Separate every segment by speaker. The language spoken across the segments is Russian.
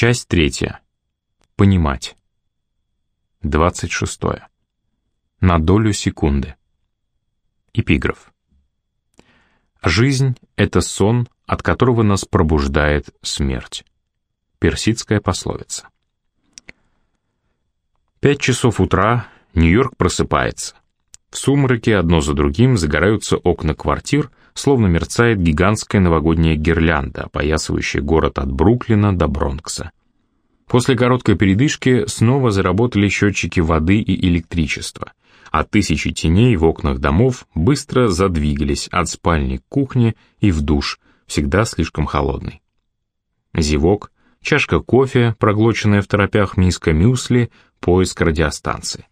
Speaker 1: Часть третья. Понимать. Двадцать шестое. На долю секунды. Эпиграф. Жизнь — это сон, от которого нас пробуждает смерть. Персидская пословица. Пять часов утра, Нью-Йорк просыпается. В сумраке одно за другим загораются окна квартир, словно мерцает гигантская новогодняя гирлянда, опоясывающая город от Бруклина до Бронкса. После короткой передышки снова заработали счетчики воды и электричества, а тысячи теней в окнах домов быстро задвигались от спальни к кухне и в душ, всегда слишком холодный. Зевок, чашка кофе, проглоченная в торопях миска мюсли, поиск радиостанции.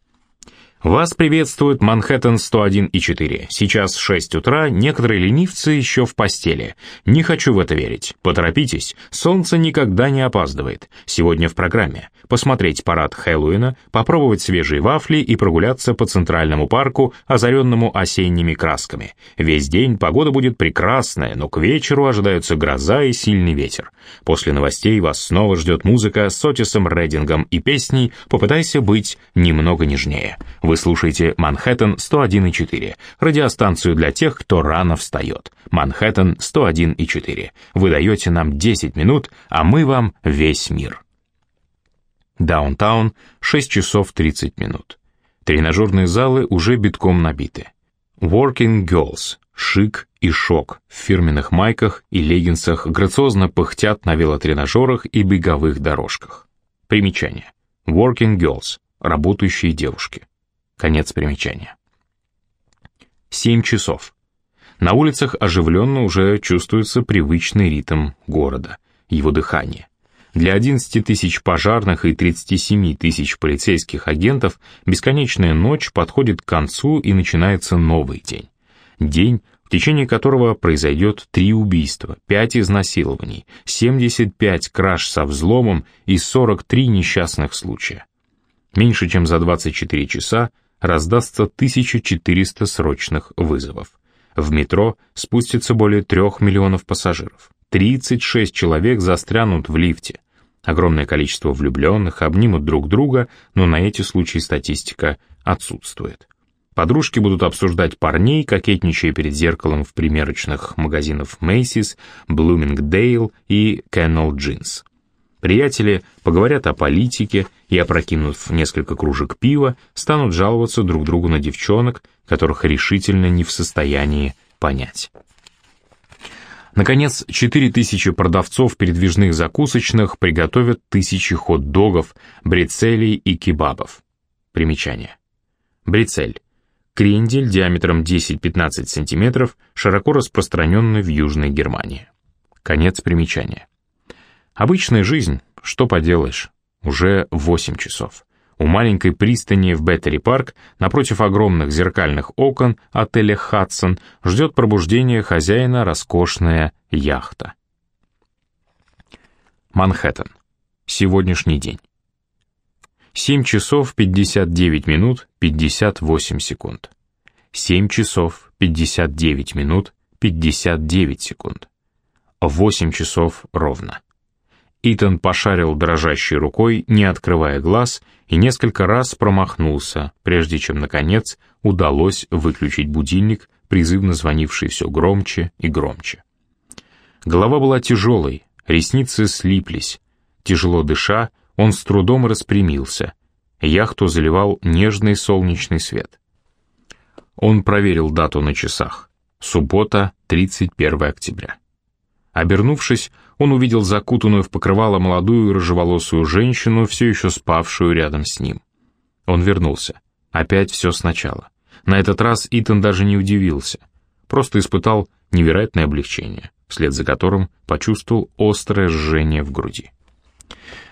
Speaker 1: Вас приветствует Манхэттен 101,4. Сейчас 6 утра, некоторые ленивцы еще в постели. Не хочу в это верить. Поторопитесь, солнце никогда не опаздывает. Сегодня в программе. Посмотреть парад Хэллоуина, попробовать свежие вафли и прогуляться по Центральному парку, озаренному осенними красками. Весь день погода будет прекрасная, но к вечеру ожидаются гроза и сильный ветер. После новостей вас снова ждет музыка с Отисом Реддингом и песней «Попытайся быть немного нежнее». Вы слушаете «Манхэттен 101,4», радиостанцию для тех, кто рано встает. «Манхэттен 101,4». Вы даете нам 10 минут, а мы вам весь мир. Даунтаун, 6 часов 30 минут. Тренажерные залы уже битком набиты. Working Girls, шик и шок в фирменных майках и леггинсах грациозно пыхтят на велотренажерах и беговых дорожках. Примечание. Working Girls, работающие девушки. Конец примечания. Семь часов. На улицах оживленно уже чувствуется привычный ритм города, его дыхание. Для 11 тысяч пожарных и 37 тысяч полицейских агентов бесконечная ночь подходит к концу и начинается новый день. День, в течение которого произойдет три убийства, 5 изнасилований, 75 краж со взломом и 43 несчастных случая. Меньше чем за 24 часа раздастся 1400 срочных вызовов. В метро спустится более 3 миллионов пассажиров. 36 человек застрянут в лифте. Огромное количество влюбленных обнимут друг друга, но на эти случаи статистика отсутствует. Подружки будут обсуждать парней, кокетничая перед зеркалом в примерочных магазинах Macy's, Bloomingdale и Kennel Jeans. Приятели поговорят о политике и, опрокинув несколько кружек пива, станут жаловаться друг другу на девчонок, которых решительно не в состоянии понять. Наконец, 4000 продавцов передвижных закусочных приготовят тысячи хот-догов, брецелей и кебабов. Примечание. Брецель. Крендель диаметром 10-15 см, широко распространенный в Южной Германии. Конец примечания. Обычная жизнь, что поделаешь, уже 8 часов. У маленькой пристани в Беттери-парк, напротив огромных зеркальных окон отеля «Хадсон», ждет пробуждение хозяина роскошная яхта. Манхэттен. Сегодняшний день. 7 часов 59 минут 58 секунд. 7 часов 59 минут 59 секунд. 8 часов ровно. Итан пошарил дрожащей рукой, не открывая глаз, и несколько раз промахнулся, прежде чем, наконец, удалось выключить будильник, призывно звонивший все громче и громче. Голова была тяжелой, ресницы слиплись. Тяжело дыша, он с трудом распрямился. Яхту заливал нежный солнечный свет. Он проверил дату на часах. Суббота, 31 октября. Обернувшись, он увидел закутанную в покрывало молодую рыжеволосую женщину, все еще спавшую рядом с ним. Он вернулся. Опять все сначала. На этот раз Итан даже не удивился. Просто испытал невероятное облегчение, вслед за которым почувствовал острое жжение в груди.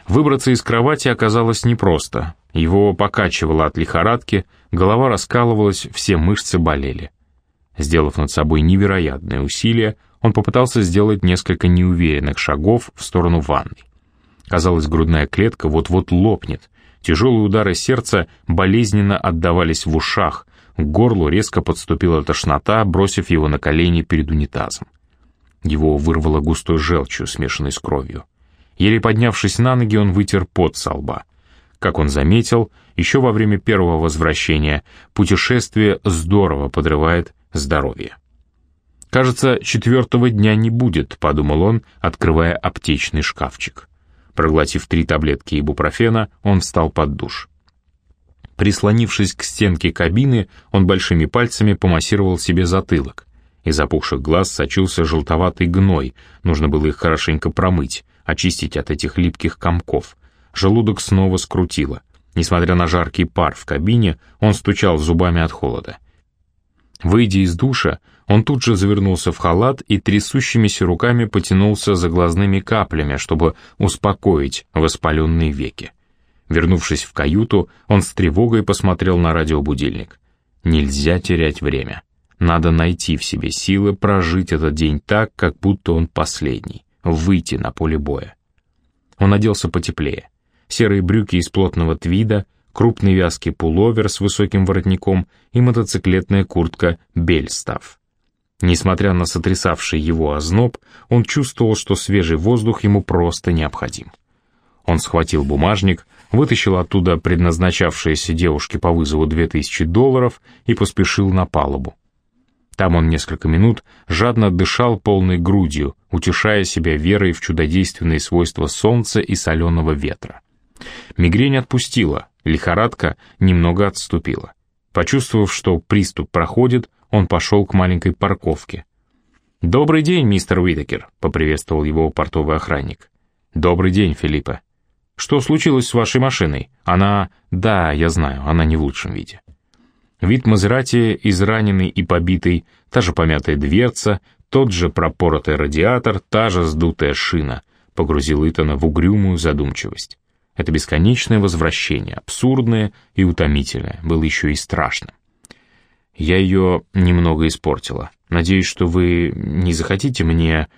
Speaker 1: Выбраться из кровати оказалось непросто. Его покачивало от лихорадки, голова раскалывалась, все мышцы болели. Сделав над собой невероятное усилие, он попытался сделать несколько неуверенных шагов в сторону ванной. Казалось, грудная клетка вот-вот лопнет. Тяжелые удары сердца болезненно отдавались в ушах, к горлу резко подступила тошнота, бросив его на колени перед унитазом. Его вырвало густой желчью, смешанной с кровью. Еле поднявшись на ноги, он вытер пот со лба. Как он заметил, еще во время первого возвращения путешествие здорово подрывает здоровье. «Кажется, четвертого дня не будет», — подумал он, открывая аптечный шкафчик. Проглотив три таблетки ибупрофена, он встал под душ. Прислонившись к стенке кабины, он большими пальцами помассировал себе затылок. Из опухших глаз сочился желтоватый гной, нужно было их хорошенько промыть, очистить от этих липких комков. Желудок снова скрутило. Несмотря на жаркий пар в кабине, он стучал зубами от холода. Выйдя из душа, он тут же завернулся в халат и трясущимися руками потянулся за глазными каплями, чтобы успокоить воспаленные веки. Вернувшись в каюту, он с тревогой посмотрел на радиобудильник. Нельзя терять время. Надо найти в себе силы прожить этот день так, как будто он последний, выйти на поле боя. Он оделся потеплее. Серые брюки из плотного твида, крупный вязкий пуловер с высоким воротником и мотоциклетная куртка «Бельстав». Несмотря на сотрясавший его озноб, он чувствовал, что свежий воздух ему просто необходим. Он схватил бумажник, вытащил оттуда предназначавшиеся девушке по вызову 2000 долларов и поспешил на палубу. Там он несколько минут жадно дышал полной грудью, утешая себя верой в чудодейственные свойства солнца и соленого ветра. Мигрень отпустила, лихорадка немного отступила. Почувствовав, что приступ проходит, он пошел к маленькой парковке. «Добрый день, мистер Уитакер», — поприветствовал его портовый охранник. «Добрый день, Филиппа. Что случилось с вашей машиной? Она... Да, я знаю, она не в лучшем виде». Вид Мазерати, израненный и побитый, та же помятая дверца, тот же пропоротый радиатор, та же сдутая шина, погрузил Итана в угрюмую задумчивость. Это бесконечное возвращение, абсурдное и утомительное, было еще и страшно. Я ее немного испортила. Надеюсь, что вы не захотите мне...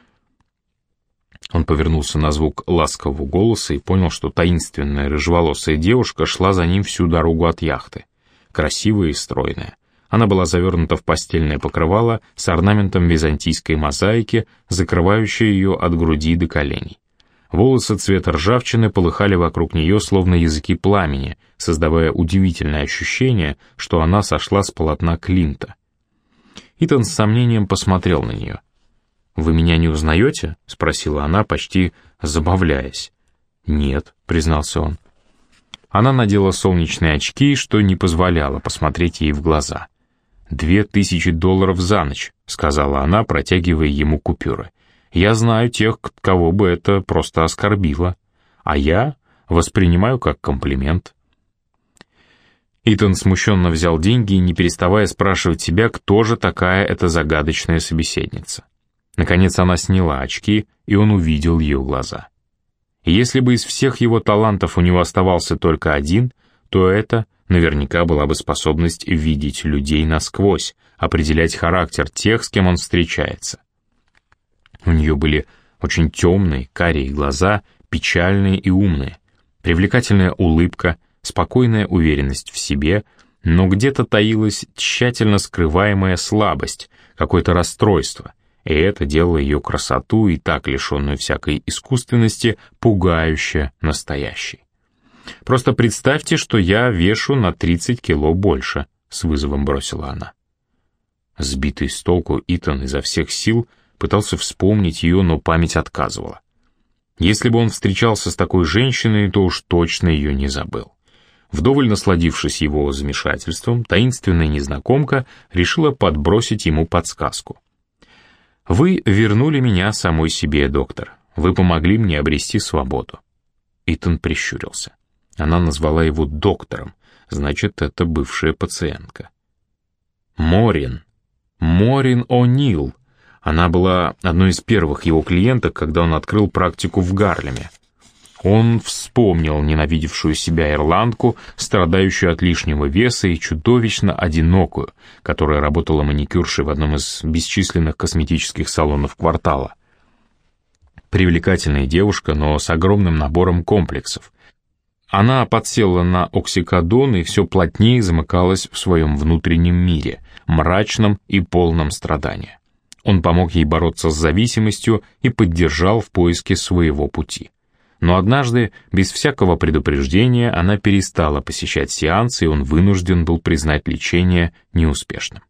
Speaker 1: Он повернулся на звук ласкового голоса и понял, что таинственная рыжеволосая девушка шла за ним всю дорогу от яхты. Красивая и стройная. Она была завернута в постельное покрывало с орнаментом византийской мозаики, закрывающей ее от груди до коленей. Волосы цвета ржавчины полыхали вокруг нее, словно языки пламени, создавая удивительное ощущение, что она сошла с полотна Клинта. Итан с сомнением посмотрел на нее. «Вы меня не узнаете?» — спросила она, почти забавляясь. «Нет», — признался он. Она надела солнечные очки, что не позволяло посмотреть ей в глаза. «Две тысячи долларов за ночь», — сказала она, протягивая ему купюры. Я знаю тех, кого бы это просто оскорбило, а я воспринимаю как комплимент. Итан смущенно взял деньги, не переставая спрашивать себя, кто же такая эта загадочная собеседница. Наконец она сняла очки, и он увидел ее глаза. если бы из всех его талантов у него оставался только один, то это наверняка была бы способность видеть людей насквозь, определять характер тех, с кем он встречается. У нее были очень темные, карие глаза, печальные и умные, привлекательная улыбка, спокойная уверенность в себе, но где-то таилась тщательно скрываемая слабость, какое-то расстройство, и это делало ее красоту и так лишенную всякой искусственности, пугающе настоящей. «Просто представьте, что я вешу на 30 кило больше», — с вызовом бросила она. Сбитый с толку Итан изо всех сил пытался вспомнить ее, но память отказывала. Если бы он встречался с такой женщиной, то уж точно ее не забыл. Вдоволь насладившись его замешательством, таинственная незнакомка решила подбросить ему подсказку. «Вы вернули меня самой себе, доктор. Вы помогли мне обрести свободу». Итан прищурился. Она назвала его доктором, значит, это бывшая пациентка. «Морин. Морин О'Нил», она была одной из первых его клиенток, когда он открыл практику в Гарлеме. Он вспомнил ненавидевшую себя ирландку, страдающую от лишнего веса и чудовищно одинокую, которая работала маникюршей в одном из бесчисленных косметических салонов квартала. Привлекательная девушка, но с огромным набором комплексов. Она подсела на оксикодон и все плотнее замыкалась в своем внутреннем мире, мрачном и полном страдания. Он помог ей бороться с зависимостью и поддержал в поиске своего пути. Но однажды, без всякого предупреждения, она перестала посещать сеансы, и он вынужден был признать лечение неуспешным.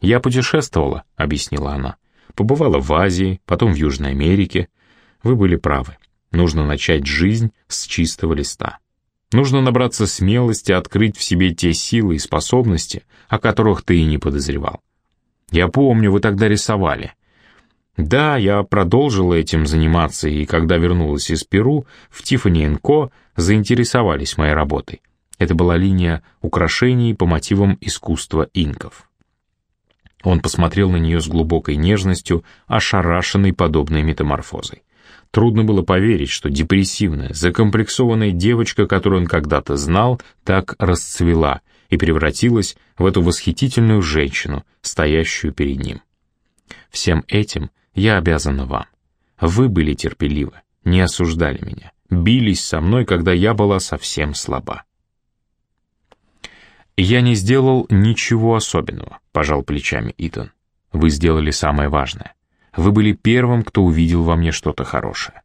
Speaker 1: «Я путешествовала», — объяснила она. «Побывала в Азии, потом в Южной Америке. Вы были правы. Нужно начать жизнь с чистого листа. Нужно набраться смелости, открыть в себе те силы и способности, о которых ты и не подозревал. Я помню, вы тогда рисовали. Да, я продолжила этим заниматься, и когда вернулась из Перу, в Тиффани Ко заинтересовались моей работой. Это была линия украшений по мотивам искусства инков. Он посмотрел на нее с глубокой нежностью, ошарашенной подобной метаморфозой. Трудно было поверить, что депрессивная, закомплексованная девочка, которую он когда-то знал, так расцвела и превратилась в эту восхитительную женщину, стоящую перед ним. Всем этим я обязана вам. Вы были терпеливы, не осуждали меня, бились со мной, когда я была совсем слаба. «Я не сделал ничего особенного», — пожал плечами Итан. «Вы сделали самое важное. Вы были первым, кто увидел во мне что-то хорошее.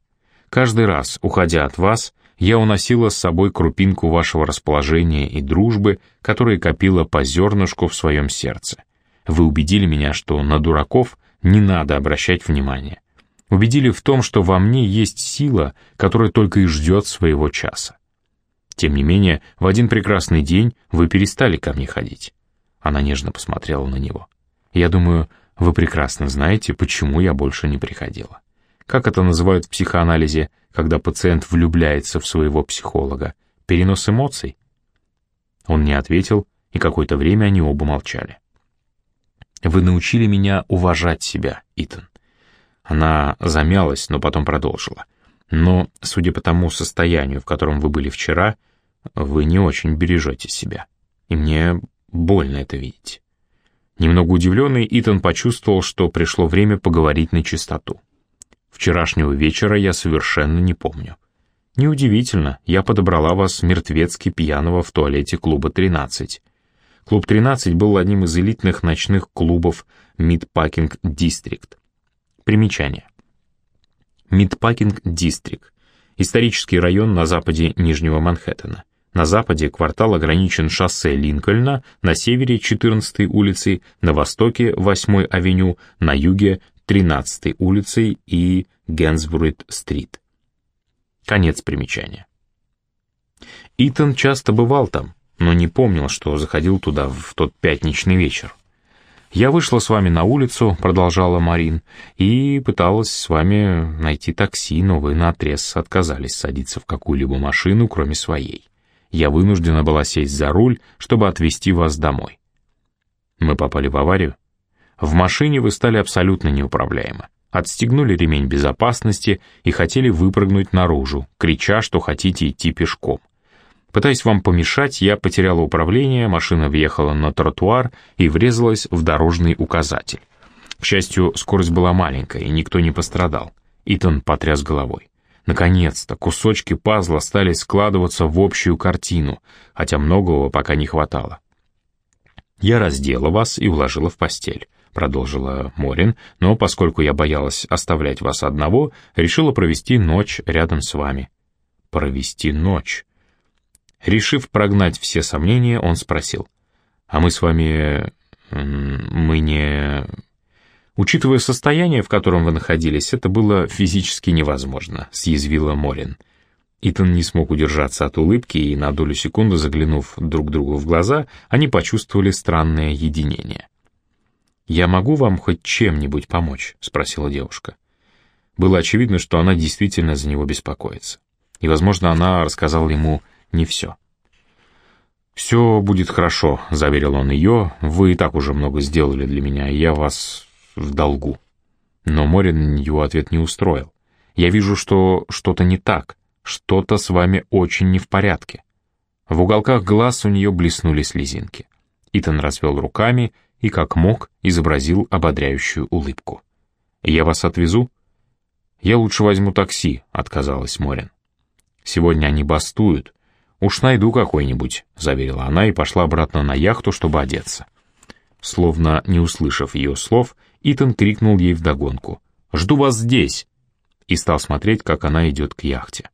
Speaker 1: Каждый раз, уходя от вас, я уносила с собой крупинку вашего расположения и дружбы, которая копила по зернышку в своем сердце. Вы убедили меня, что на дураков не надо обращать внимание. Убедили в том, что во мне есть сила, которая только и ждет своего часа. Тем не менее, в один прекрасный день вы перестали ко мне ходить. Она нежно посмотрела на него. Я думаю, вы прекрасно знаете, почему я больше не приходила. Как это называют в психоанализе, когда пациент влюбляется в своего психолога? Перенос эмоций? Он не ответил, и какое-то время они оба молчали. «Вы научили меня уважать себя, Итан». Она замялась, но потом продолжила. «Но, судя по тому состоянию, в котором вы были вчера, вы не очень бережете себя. И мне больно это видеть». Немного удивленный, Итан почувствовал, что пришло время поговорить на чистоту. Вчерашнего вечера я совершенно не помню. Неудивительно, я подобрала вас мертвецки пьяного в туалете клуба 13. Клуб 13 был одним из элитных ночных клубов Мидпакинг Дистрикт. Примечание. Мидпакинг Дистрикт. Исторический район на западе Нижнего Манхэттена. На западе квартал ограничен шоссе Линкольна, на севере 14-й улицей, на востоке 8-й авеню, на юге 13-й улицей и Генсбурит-стрит. Конец примечания. Итан часто бывал там, но не помнил, что заходил туда в тот пятничный вечер. «Я вышла с вами на улицу», — продолжала Марин, «и пыталась с вами найти такси, но вы наотрез отказались садиться в какую-либо машину, кроме своей я вынуждена была сесть за руль, чтобы отвезти вас домой. Мы попали в аварию. В машине вы стали абсолютно неуправляемы. Отстегнули ремень безопасности и хотели выпрыгнуть наружу, крича, что хотите идти пешком. Пытаясь вам помешать, я потеряла управление, машина въехала на тротуар и врезалась в дорожный указатель. К счастью, скорость была маленькая, и никто не пострадал. Итан потряс головой. Наконец-то кусочки пазла стали складываться в общую картину, хотя многого пока не хватало. «Я раздела вас и уложила в постель», — продолжила Морин, «но поскольку я боялась оставлять вас одного, решила провести ночь рядом с вами». «Провести ночь?» Решив прогнать все сомнения, он спросил, «А мы с вами... мы не...» Учитывая состояние, в котором вы находились, это было физически невозможно», — съязвила Морин. Итан не смог удержаться от улыбки, и на долю секунды, заглянув друг другу в глаза, они почувствовали странное единение. «Я могу вам хоть чем-нибудь помочь?» — спросила девушка. Было очевидно, что она действительно за него беспокоится. И, возможно, она рассказала ему не все. «Все будет хорошо», — заверил он ее. «Вы и так уже много сделали для меня, и я вас в долгу. Но Морин его ответ не устроил. «Я вижу, что что-то не так, что-то с вами очень не в порядке». В уголках глаз у нее блеснули слезинки. Итан развел руками и, как мог, изобразил ободряющую улыбку. «Я вас отвезу?» «Я лучше возьму такси», — отказалась Морин. «Сегодня они бастуют. Уж найду какой-нибудь», — заверила она и пошла обратно на яхту, чтобы одеться. Словно не услышав ее слов, Итан крикнул ей вдогонку. «Жду вас здесь!» и стал смотреть, как она идет к яхте.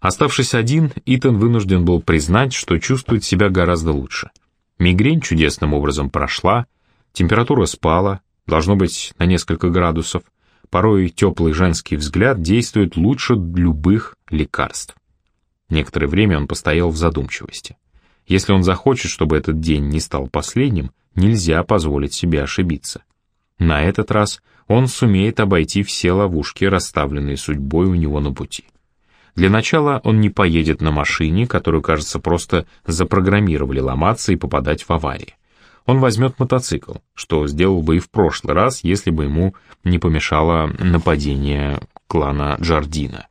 Speaker 1: Оставшись один, Итан вынужден был признать, что чувствует себя гораздо лучше. Мигрень чудесным образом прошла, температура спала, должно быть, на несколько градусов. Порой теплый женский взгляд действует лучше любых лекарств. Некоторое время он постоял в задумчивости. Если он захочет, чтобы этот день не стал последним, нельзя позволить себе ошибиться. На этот раз он сумеет обойти все ловушки, расставленные судьбой у него на пути. Для начала он не поедет на машине, которую, кажется, просто запрограммировали ломаться и попадать в аварии. Он возьмет мотоцикл, что сделал бы и в прошлый раз, если бы ему не помешало нападение клана Джардина.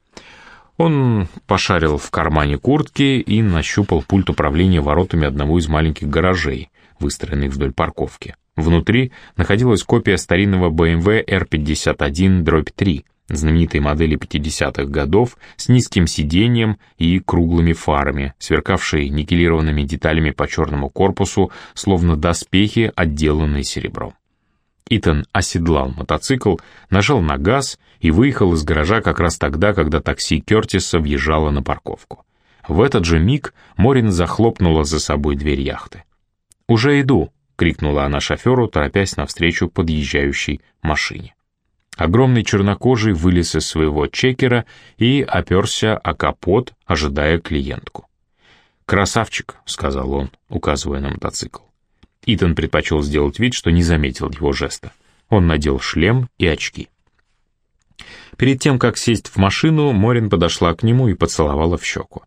Speaker 1: Он пошарил в кармане куртки и нащупал пульт управления воротами одного из маленьких гаражей, выстроенных вдоль парковки. Внутри находилась копия старинного BMW R51-3, знаменитой модели 50-х годов с низким сиденьем и круглыми фарами, сверкавшей никелированными деталями по черному корпусу, словно доспехи, отделанные серебром. Итан оседлал мотоцикл, нажал на газ и выехал из гаража как раз тогда, когда такси Кертиса въезжало на парковку. В этот же миг Морин захлопнула за собой дверь яхты. «Уже иду!» — крикнула она шоферу, торопясь навстречу подъезжающей машине. Огромный чернокожий вылез из своего чекера и оперся о капот, ожидая клиентку. «Красавчик», — сказал он, указывая на мотоцикл. Итан предпочел сделать вид, что не заметил его жеста. Он надел шлем и очки. Перед тем, как сесть в машину, Морин подошла к нему и поцеловала в щеку.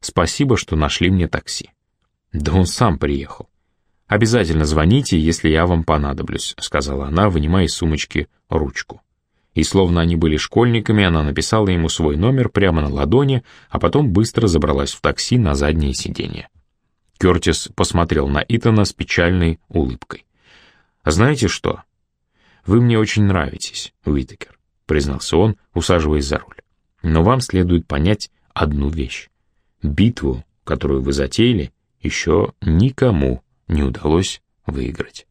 Speaker 1: «Спасибо, что нашли мне такси». «Да он сам приехал». «Обязательно звоните, если я вам понадоблюсь», — сказала она, вынимая из сумочки ручку. И словно они были школьниками, она написала ему свой номер прямо на ладони, а потом быстро забралась в такси на заднее сиденье. Кертис посмотрел на Итана с печальной улыбкой. «Знаете что? Вы мне очень нравитесь, Уитакер», — признался он, усаживаясь за руль. «Но вам следует понять одну вещь. Битву, которую вы затеяли, еще никому не удалось выиграть».